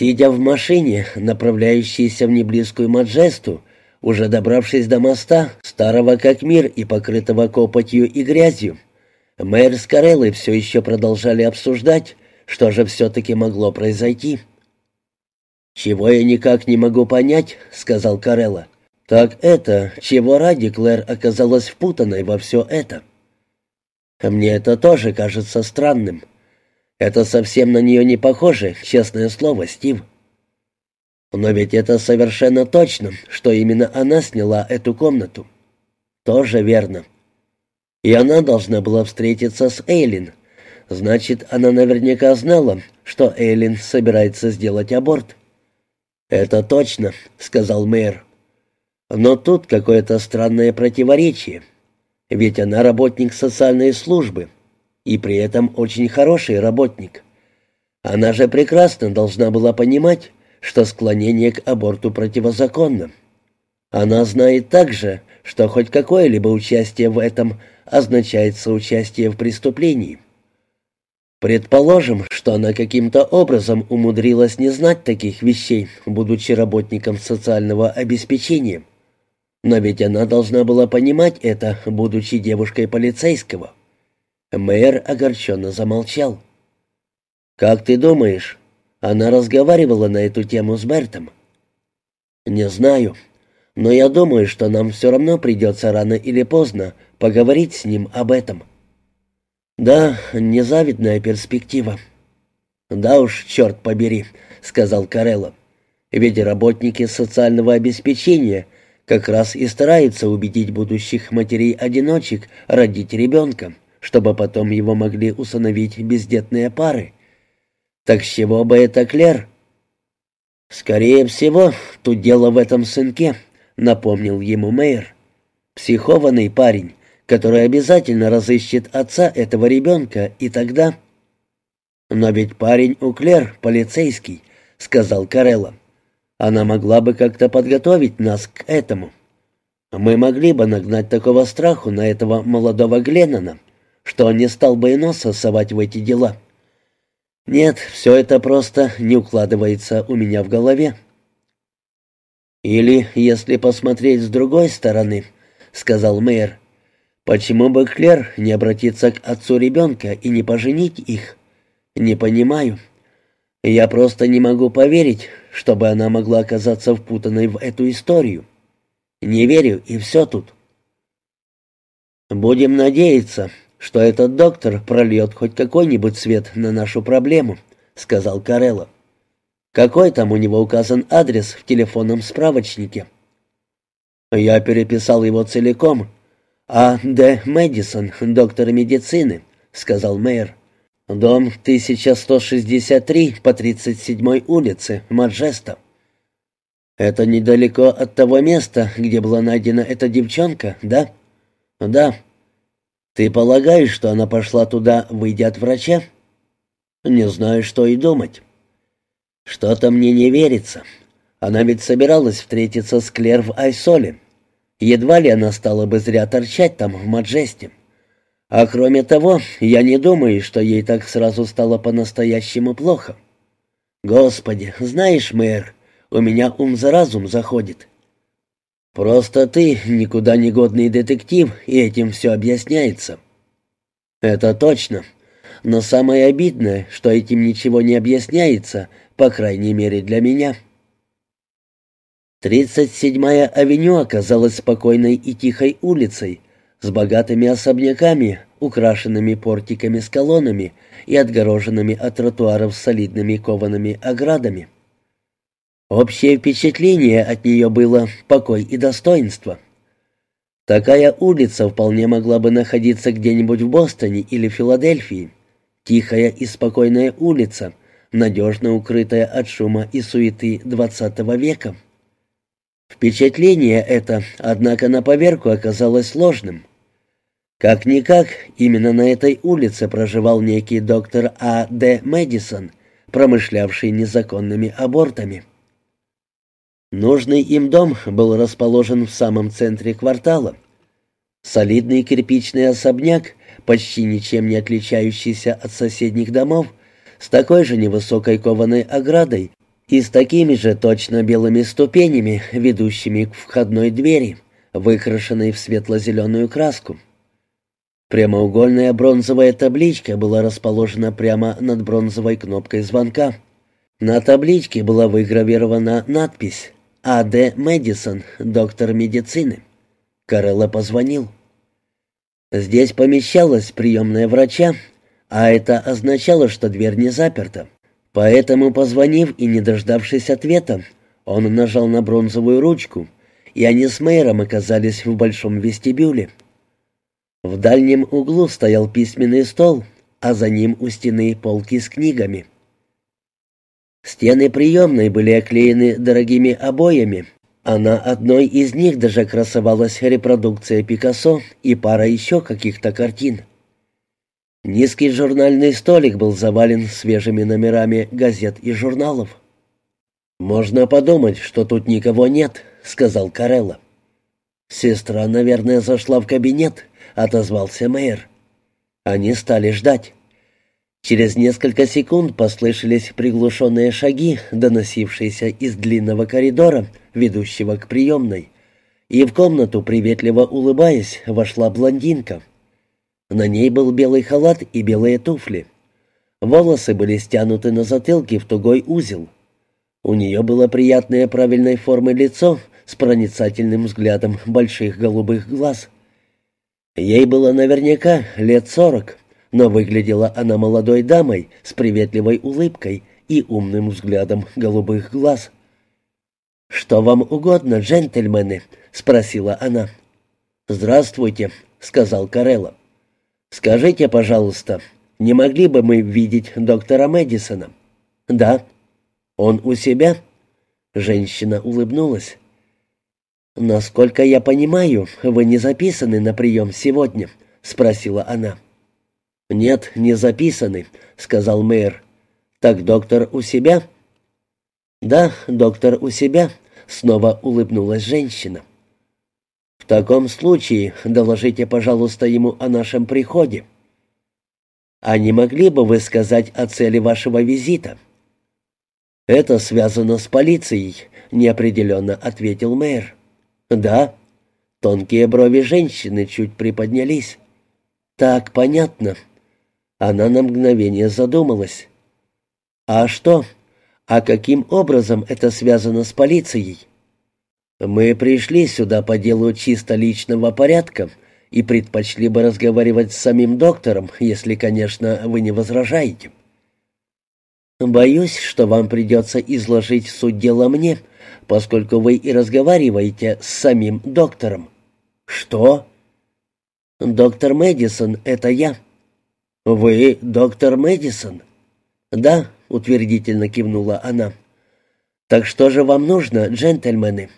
Сидя в машине, направляющейся в неблизкую Маджесту, уже добравшись до моста, старого как мир и покрытого копотью и грязью, мэр с Кареллой все еще продолжали обсуждать, что же все-таки могло произойти. «Чего я никак не могу понять», — сказал Карелла, — «так это, чего ради Клэр оказалась впутанной во все это». «Мне это тоже кажется странным. Это совсем на нее не похоже, честное слово, Стив. Но ведь это совершенно точно, что именно она сняла эту комнату. Тоже верно. И она должна была встретиться с Эйлин. Значит, она наверняка знала, что Эйлин собирается сделать аборт. «Это точно», — сказал мэр. «Но тут какое-то странное противоречие. Ведь она работник социальной службы, и при этом очень хороший работник. Она же прекрасно должна была понимать, что склонение к аборту противозаконно. Она знает также, что хоть какое-либо участие в этом означает соучастие в преступлении. Предположим, что она каким-то образом умудрилась не знать таких вещей, будучи работником социального обеспечения. Но ведь она должна была понимать это, будучи девушкой полицейского. Мэр огорченно замолчал. «Как ты думаешь, она разговаривала на эту тему с Бертом?» «Не знаю, но я думаю, что нам все равно придется рано или поздно поговорить с ним об этом». «Да, незавидная перспектива». «Да уж, черт побери», — сказал Карелло. «Ведь работники социального обеспечения как раз и стараются убедить будущих матерей-одиночек родить ребенка чтобы потом его могли усыновить бездетные пары. Так с чего бы это Клер? Скорее всего, тут дело в этом сынке, напомнил ему мэр. Психованный парень, который обязательно разыщет отца этого ребенка, и тогда... Но ведь парень у Клер полицейский, сказал Карелла. Она могла бы как-то подготовить нас к этому. Мы могли бы нагнать такого страху на этого молодого Гленнона, что он не стал бы и носа совать в эти дела. Нет, все это просто не укладывается у меня в голове. «Или, если посмотреть с другой стороны», — сказал мэр, — «почему бы Клер не обратиться к отцу ребенка и не поженить их? Не понимаю. Я просто не могу поверить, чтобы она могла оказаться впутанной в эту историю. Не верю, и все тут». «Будем надеяться, что этот доктор прольет хоть какой-нибудь свет на нашу проблему», — сказал Карелло. «Какой там у него указан адрес в телефонном справочнике?» «Я переписал его целиком. А. Д. Мэдисон, доктор медицины», — сказал мэр. «Дом 1163 по 37-й улице, Маджеста». «Это недалеко от того места, где была найдена эта девчонка, да?» «Да», «Ты полагаешь, что она пошла туда, выйдя от врача?» «Не знаю, что и думать». «Что-то мне не верится. Она ведь собиралась встретиться с Клер в Айсоле. Едва ли она стала бы зря торчать там, в Маджесте. А кроме того, я не думаю, что ей так сразу стало по-настоящему плохо. Господи, знаешь, мэр, у меня ум за разум заходит. Просто ты никуда не годный детектив, и этим все объясняется. Это точно. Но самое обидное, что этим ничего не объясняется, по крайней мере для меня. Тридцать седьмая авеню оказалась спокойной и тихой улицей, с богатыми особняками, украшенными портиками с колоннами и отгороженными от тротуаров солидными коваными оградами. Общее впечатление от нее было покой и достоинство. Такая улица вполне могла бы находиться где-нибудь в Бостоне или Филадельфии. Тихая и спокойная улица, надежно укрытая от шума и суеты XX века. Впечатление это, однако, на поверку оказалось ложным. Как-никак, именно на этой улице проживал некий доктор А. Д. Мэдисон, промышлявший незаконными абортами. Нужный им дом был расположен в самом центре квартала. Солидный кирпичный особняк, почти ничем не отличающийся от соседних домов, с такой же невысокой кованой оградой и с такими же точно белыми ступенями, ведущими к входной двери, выкрашенной в светло-зеленую краску. Прямоугольная бронзовая табличка была расположена прямо над бронзовой кнопкой звонка. На табличке была выгравирована надпись «А.Д. Мэдисон, доктор медицины». Карелла позвонил. Здесь помещалась приемная врача, а это означало, что дверь не заперта. Поэтому, позвонив и не дождавшись ответа, он нажал на бронзовую ручку, и они с мэром оказались в большом вестибюле. В дальнем углу стоял письменный стол, а за ним у стены полки с книгами. Стены приемной были оклеены дорогими обоями, а на одной из них даже красовалась репродукция Пикассо и пара еще каких-то картин. Низкий журнальный столик был завален свежими номерами газет и журналов. «Можно подумать, что тут никого нет», — сказал Карелла. «Сестра, наверное, зашла в кабинет», — отозвался мэр. Они стали ждать. Через несколько секунд послышались приглушенные шаги, доносившиеся из длинного коридора, ведущего к приемной, и в комнату, приветливо улыбаясь, вошла блондинка. На ней был белый халат и белые туфли. Волосы были стянуты на затылке в тугой узел. У нее было приятное правильной формы лицо с проницательным взглядом больших голубых глаз. Ей было наверняка лет сорок, но выглядела она молодой дамой с приветливой улыбкой и умным взглядом голубых глаз. «Что вам угодно, джентльмены?» — спросила она. «Здравствуйте», — сказал Карелла. «Скажите, пожалуйста, не могли бы мы видеть доктора Мэдисона?» «Да». «Он у себя?» Женщина улыбнулась. «Насколько я понимаю, вы не записаны на прием сегодня?» — спросила она. «Нет, не записаны», — сказал мэр. «Так доктор у себя?» «Да, доктор у себя», — снова улыбнулась женщина. «В таком случае доложите, пожалуйста, ему о нашем приходе». «А не могли бы вы сказать о цели вашего визита?» «Это связано с полицией», — неопределенно ответил мэр. «Да». Тонкие брови женщины чуть приподнялись. «Так, понятно». Она на мгновение задумалась. «А что? А каким образом это связано с полицией?» «Мы пришли сюда по делу чисто личного порядка и предпочли бы разговаривать с самим доктором, если, конечно, вы не возражаете». «Боюсь, что вам придется изложить суть дела мне», поскольку вы и разговариваете с самим доктором». «Что?» «Доктор Мэдисон — это я». «Вы доктор Мэдисон?» «Да», — утвердительно кивнула она. «Так что же вам нужно, джентльмены?»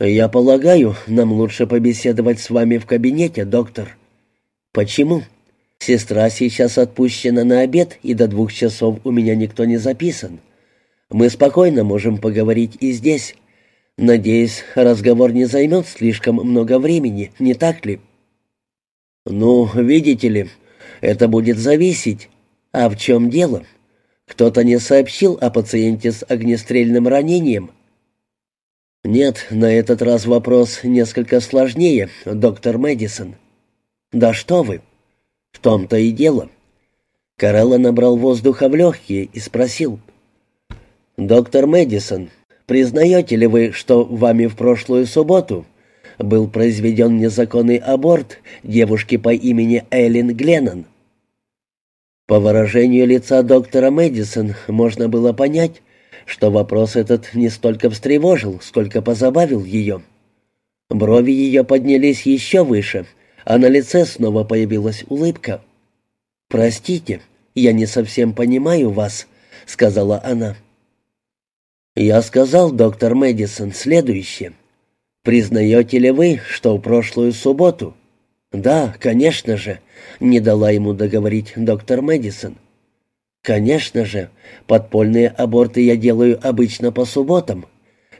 «Я полагаю, нам лучше побеседовать с вами в кабинете, доктор». «Почему?» «Сестра сейчас отпущена на обед, и до двух часов у меня никто не записан. Мы спокойно можем поговорить и здесь. Надеюсь, разговор не займет слишком много времени, не так ли? Ну, видите ли, это будет зависеть. А в чем дело? Кто-то не сообщил о пациенте с огнестрельным ранением? Нет, на этот раз вопрос несколько сложнее, доктор Мэдисон. Да что вы? В том-то и дело. Карелла набрал воздуха в легкие и спросил — «Доктор Мэдисон, признаете ли вы, что вами в прошлую субботу был произведен незаконный аборт девушки по имени Эллен Гленнон?» По выражению лица доктора Мэдисон можно было понять, что вопрос этот не столько встревожил, сколько позабавил ее. Брови ее поднялись еще выше, а на лице снова появилась улыбка. «Простите, я не совсем понимаю вас», — сказала она. «Я сказал, доктор Мэдисон, следующее. Признаете ли вы, что в прошлую субботу...» «Да, конечно же», — не дала ему договорить доктор Мэдисон. «Конечно же, подпольные аборты я делаю обычно по субботам.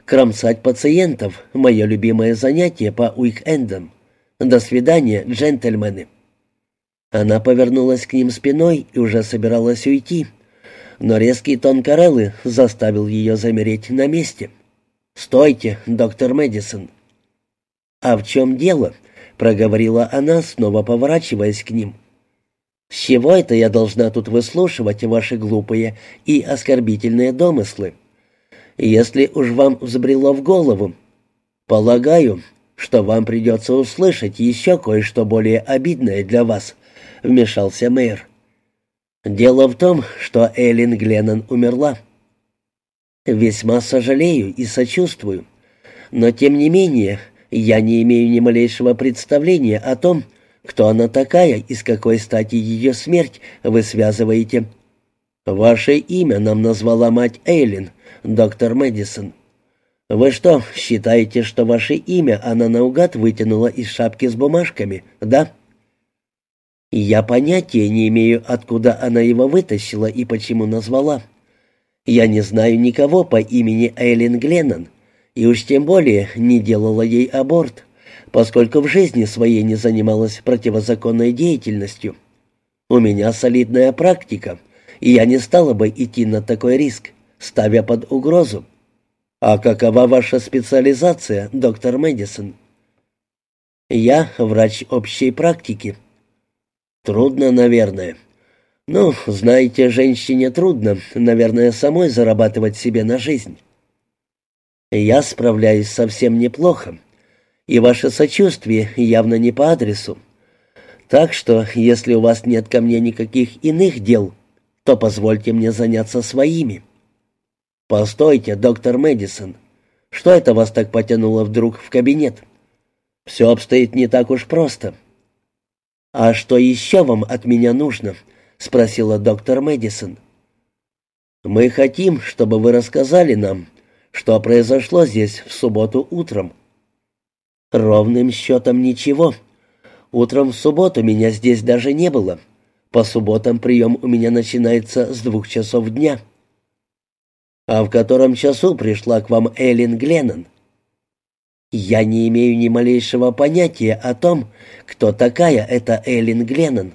Кромсать пациентов — мое любимое занятие по уикендам. До свидания, джентльмены». Она повернулась к ним спиной и уже собиралась уйти, но резкий тон Кареллы заставил ее замереть на месте. «Стойте, доктор Мэдисон!» «А в чем дело?» — проговорила она, снова поворачиваясь к ним. «С чего это я должна тут выслушивать ваши глупые и оскорбительные домыслы? Если уж вам взбрело в голову, полагаю, что вам придется услышать еще кое-что более обидное для вас», — вмешался мэр. «Дело в том, что Эллен Гленнон умерла. Весьма сожалею и сочувствую, но тем не менее я не имею ни малейшего представления о том, кто она такая и с какой стати ее смерть вы связываете. Ваше имя нам назвала мать Эйлин, доктор Мэдисон. Вы что, считаете, что ваше имя она наугад вытянула из шапки с бумажками, да? Я понятия не имею, откуда она его вытащила и почему назвала. Я не знаю никого по имени Эйлин Гленнон, и уж тем более не делала ей аборт, поскольку в жизни своей не занималась противозаконной деятельностью. У меня солидная практика, и я не стала бы идти на такой риск, ставя под угрозу. А какова ваша специализация, доктор Мэдисон? Я врач общей практики. Трудно, наверное. Ну, знаете, женщине трудно, наверное, самой зарабатывать себе на жизнь. Я справляюсь совсем неплохо, и ваше сочувствие явно не по адресу. Так что, если у вас нет ко мне никаких иных дел, то позвольте мне заняться своими. Постойте, доктор Мэдисон, что это вас так потянуло вдруг в кабинет? Все обстоит не так уж просто. А что еще вам от меня нужно? —— спросила доктор Мэдисон. «Мы хотим, чтобы вы рассказали нам, что произошло здесь в субботу утром». «Ровным счетом ничего. Утром в субботу меня здесь даже не было. По субботам прием у меня начинается с двух часов дня». «А в котором часу пришла к вам Эллен Гленнон?» «Я не имею ни малейшего понятия о том, кто такая эта Эллен Гленнон.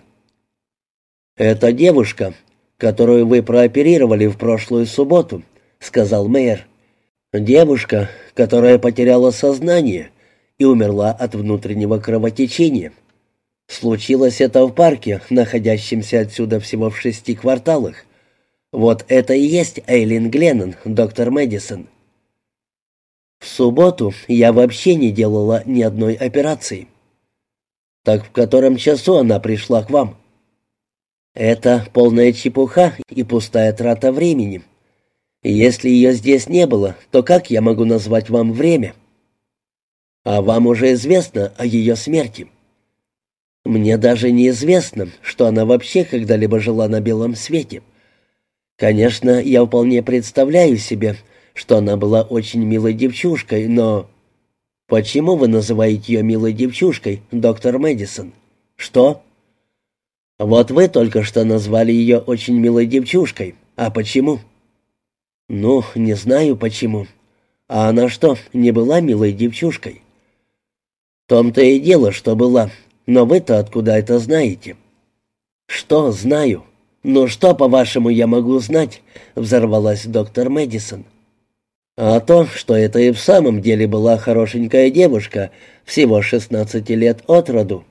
«Это девушка, которую вы прооперировали в прошлую субботу», — сказал мэр. «Девушка, которая потеряла сознание и умерла от внутреннего кровотечения. Случилось это в парке, находящемся отсюда всего в шести кварталах. Вот это и есть Эйлин Гленнон, доктор Мэдисон». «В субботу я вообще не делала ни одной операции». «Так в котором часу она пришла к вам?» Это полная чепуха и пустая трата времени. Если ее здесь не было, то как я могу назвать вам время? А вам уже известно о ее смерти. Мне даже неизвестно, что она вообще когда-либо жила на белом свете. Конечно, я вполне представляю себе, что она была очень милой девчушкой, но... Почему вы называете ее милой девчушкой, доктор Мэдисон? Что? Вот вы только что назвали ее очень милой девчушкой. А почему? Ну, не знаю почему. А она что, не была милой девчушкой? В том-то и дело, что была. Но вы-то откуда это знаете? Что знаю? Ну что, по-вашему, я могу знать? Взорвалась доктор Мэдисон. А то, что это и в самом деле была хорошенькая девушка, всего шестнадцати лет от роду.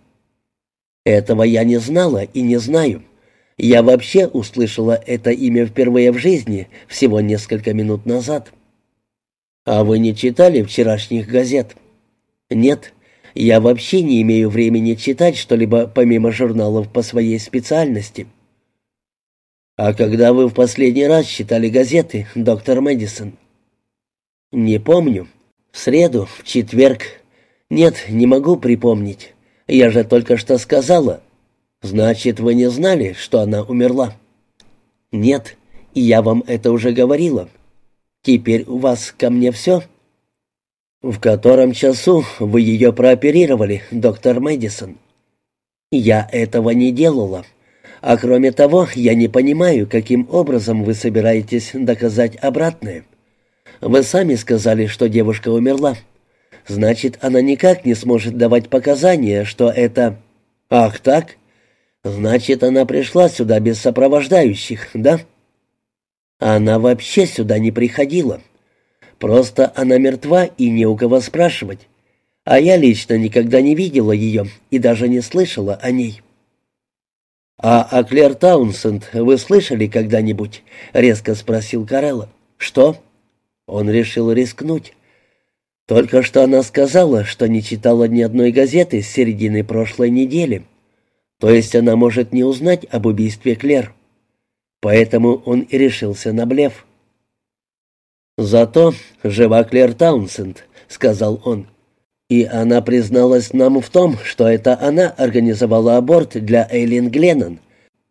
Этого я не знала и не знаю. Я вообще услышала это имя впервые в жизни, всего несколько минут назад. А вы не читали вчерашних газет? Нет, я вообще не имею времени читать что-либо помимо журналов по своей специальности. А когда вы в последний раз читали газеты, доктор Мэдисон? Не помню. В среду, в четверг. Нет, не могу припомнить. Я же только что сказала. Значит, вы не знали, что она умерла? Нет, и я вам это уже говорила. Теперь у вас ко мне все? В котором часу вы ее прооперировали, доктор Мэдисон? Я этого не делала. А кроме того, я не понимаю, каким образом вы собираетесь доказать обратное. Вы сами сказали, что девушка умерла. Значит, она никак не сможет давать показания, что это... Ах, так? Значит, она пришла сюда без сопровождающих, да? Она вообще сюда не приходила. Просто она мертва и не у кого спрашивать. А я лично никогда не видела ее и даже не слышала о ней. «А о Клэр Таунсенд вы слышали когда-нибудь?» — резко спросил Карелла. «Что?» Он решил рискнуть. Только что она сказала, что не читала ни одной газеты с середины прошлой недели. То есть она может не узнать об убийстве Клэр. Поэтому он и решился на блеф. «Зато жива Клэр Таунсенд», — сказал он. И она призналась нам в том, что это она организовала аборт для Эйлин Гленнон,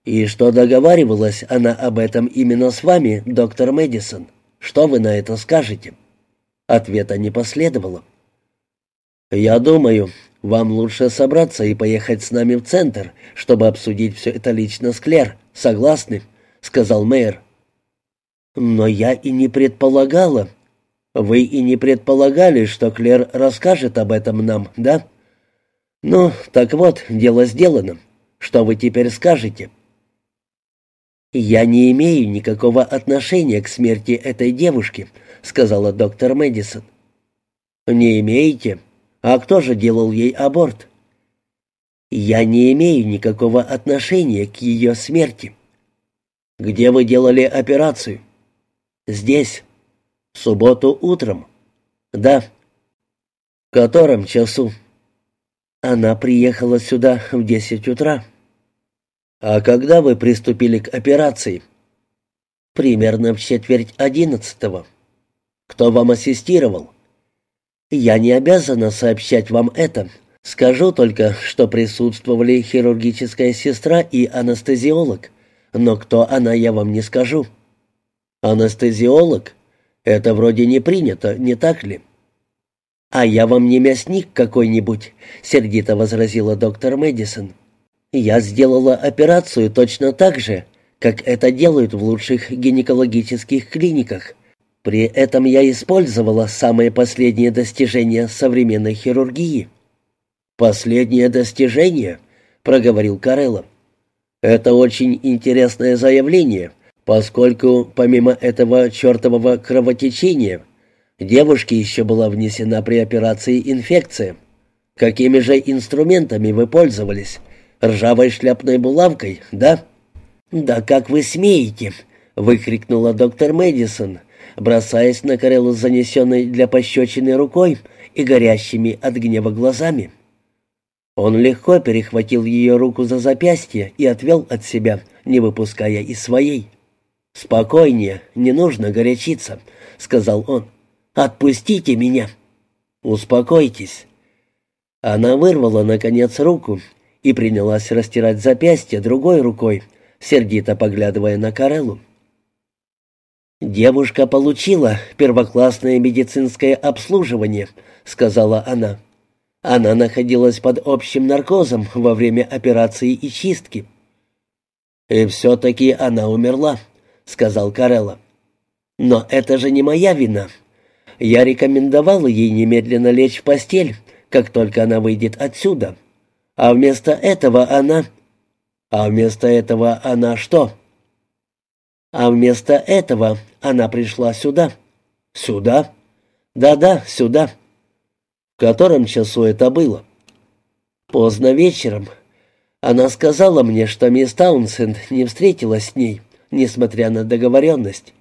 и что договаривалась она об этом именно с вами, доктор Мэдисон. Что вы на это скажете?» Ответа не последовало. «Я думаю, вам лучше собраться и поехать с нами в центр, чтобы обсудить все это лично с Клер. Согласны?» — сказал мэр. «Но я и не предполагала», вы и не предполагали, что Клер расскажет об этом нам, да? Ну, так вот, дело сделано. Что вы теперь скажете? Я не имею никакого отношения к смерти этой девушки, сказала доктор Мэдисон. Не имеете? А кто же делал ей аборт? Я не имею никакого отношения к ее смерти. Где вы делали операцию? Здесь. «В субботу утром?» «Да». «В котором часу?» «Она приехала сюда в десять утра». «А когда вы приступили к операции?» «Примерно в четверть одиннадцатого». «Кто вам ассистировал?» «Я не обязана сообщать вам это. Скажу только, что присутствовали хирургическая сестра и анестезиолог. Но кто она, я вам не скажу». «Анестезиолог?» Это вроде не принято, не так ли? А я вам не мясник какой-нибудь, сердито возразила доктор Мэдисон. Я сделала операцию точно так же, как это делают в лучших гинекологических клиниках. При этом я использовала самые последние достижения современной хирургии. «Последнее достижение?» — проговорил Карелло. «Это очень интересное заявление, поскольку помимо этого чертового кровотечения девушке еще была внесена при операции инфекция. Какими же инструментами вы пользовались? Ржавой шляпной булавкой, да? Да как вы смеете? выкрикнула доктор Мэдисон, бросаясь на Кареллу с занесенной для пощечины рукой и горящими от гнева глазами. Он легко перехватил ее руку за запястье и отвел от себя, не выпуская из своей. «Спокойнее, не нужно горячиться», — сказал он. «Отпустите меня». «Успокойтесь». Она вырвала, наконец, руку и принялась растирать запястье другой рукой, сердито поглядывая на Кареллу. «Девушка получила первоклассное медицинское обслуживание», — сказала она. «Она находилась под общим наркозом во время операции и чистки». «И все-таки она умерла», — сказал Карелла. «Но это же не моя вина. Я рекомендовал ей немедленно лечь в постель, как только она выйдет отсюда. А вместо этого она...» «А вместо этого она что?» «А вместо этого она пришла сюда». «Сюда?» «Да-да, сюда». «В котором часу это было?» «Поздно вечером. Она сказала мне, что мисс Таунсенд не встретилась с ней» несмотря на договоренность.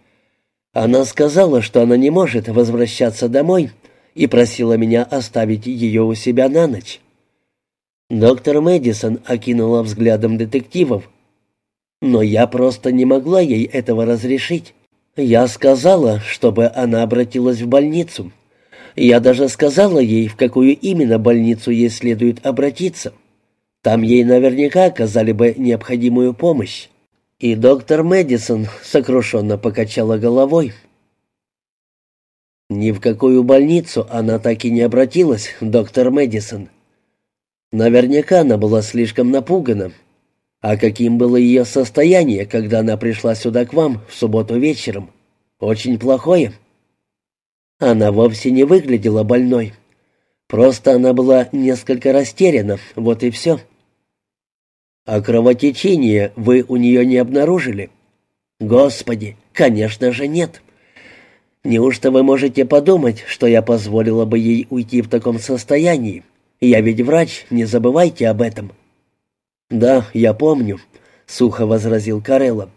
Она сказала, что она не может возвращаться домой, и просила меня оставить ее у себя на ночь. Доктор Мэдисон окинула взглядом детективов. Но я просто не могла ей этого разрешить. Я сказала, чтобы она обратилась в больницу. Я даже сказала ей, в какую именно больницу ей следует обратиться. Там ей наверняка оказали бы необходимую помощь. И доктор Мэдисон сокрушенно покачала головой. Ни в какую больницу она так и не обратилась, доктор Мэдисон. Наверняка она была слишком напугана. А каким было ее состояние, когда она пришла сюда к вам в субботу вечером? Очень плохое. Она вовсе не выглядела больной. Просто она была несколько растеряна, вот и все. — «А кровотечение вы у нее не обнаружили?» «Господи, Конечно же, нет. Неужто вы можете подумать, что я позволила бы ей уйти в таком состоянии? Я ведь врач, не забывайте об этом». «Да, я помню», — сухо возразил Карелло.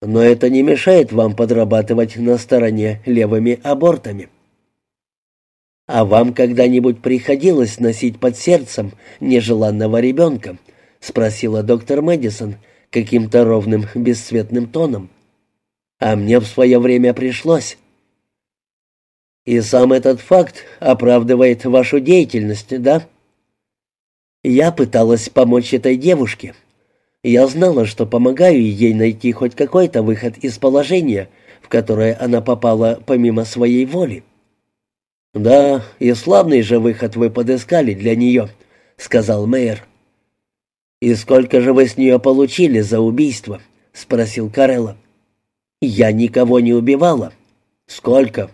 «Но это не мешает вам подрабатывать на стороне левыми абортами». «А вам когда-нибудь приходилось носить под сердцем нежеланного ребенка?» — спросила доктор Мэдисон каким-то ровным, бесцветным тоном. «А мне в свое время пришлось». «И сам этот факт оправдывает вашу деятельность, да?» Я пыталась помочь этой девушке. Я знала, что помогаю ей найти хоть какой-то выход из положения, в которое она попала помимо своей воли. «Да, и славный же выход вы подыскали для нее», — сказал мэр. «И сколько же вы с нее получили за убийство?» — спросил Карелла. «Я никого не убивала». «Сколько?»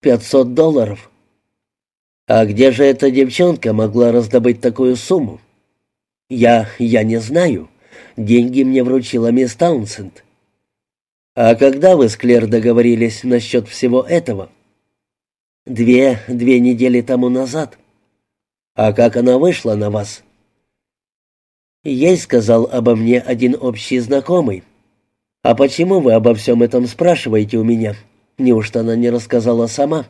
«Пятьсот долларов». А где же эта девчонка могла раздобыть такую сумму? Я... я не знаю. Деньги мне вручила мисс Таунсенд. А когда вы с Клер договорились насчет всего этого? Две... две недели тому назад. А как она вышла на вас? Ей сказал обо мне один общий знакомый. А почему вы обо всем этом спрашиваете у меня? Неужто она не рассказала сама?»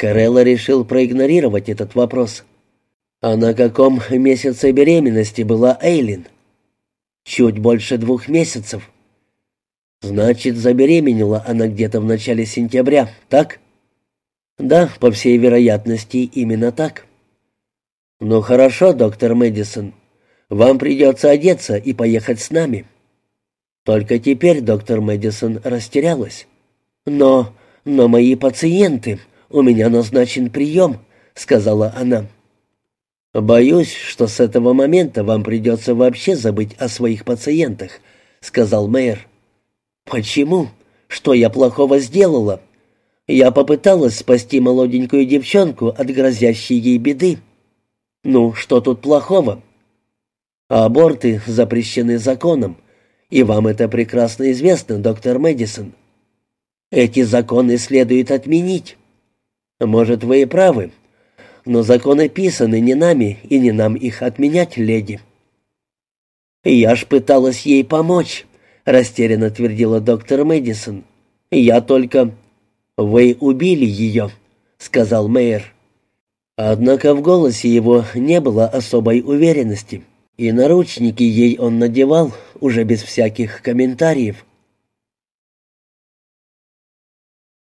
Карелла решил проигнорировать этот вопрос. «А на каком месяце беременности была Эйлин?» «Чуть больше двух месяцев». «Значит, забеременела она где-то в начале сентября, так?» «Да, по всей вероятности, именно так». «Ну хорошо, доктор Мэдисон. Вам придется одеться и поехать с нами». Только теперь доктор Мэдисон растерялась. «Но... но мои пациенты...» у меня назначен прием», — сказала она. «Боюсь, что с этого момента вам придется вообще забыть о своих пациентах», — сказал мэр. «Почему? Что я плохого сделала? Я попыталась спасти молоденькую девчонку от грозящей ей беды. Ну, что тут плохого? Аборты запрещены законом, и вам это прекрасно известно, доктор Мэдисон. Эти законы следует отменить. «Может, вы и правы, но законы писаны не нами, и не нам их отменять, леди». «Я ж пыталась ей помочь», — растерянно твердила доктор Мэдисон. «Я только...» «Вы убили ее», — сказал мэр. Однако в голосе его не было особой уверенности, и наручники ей он надевал уже без всяких комментариев.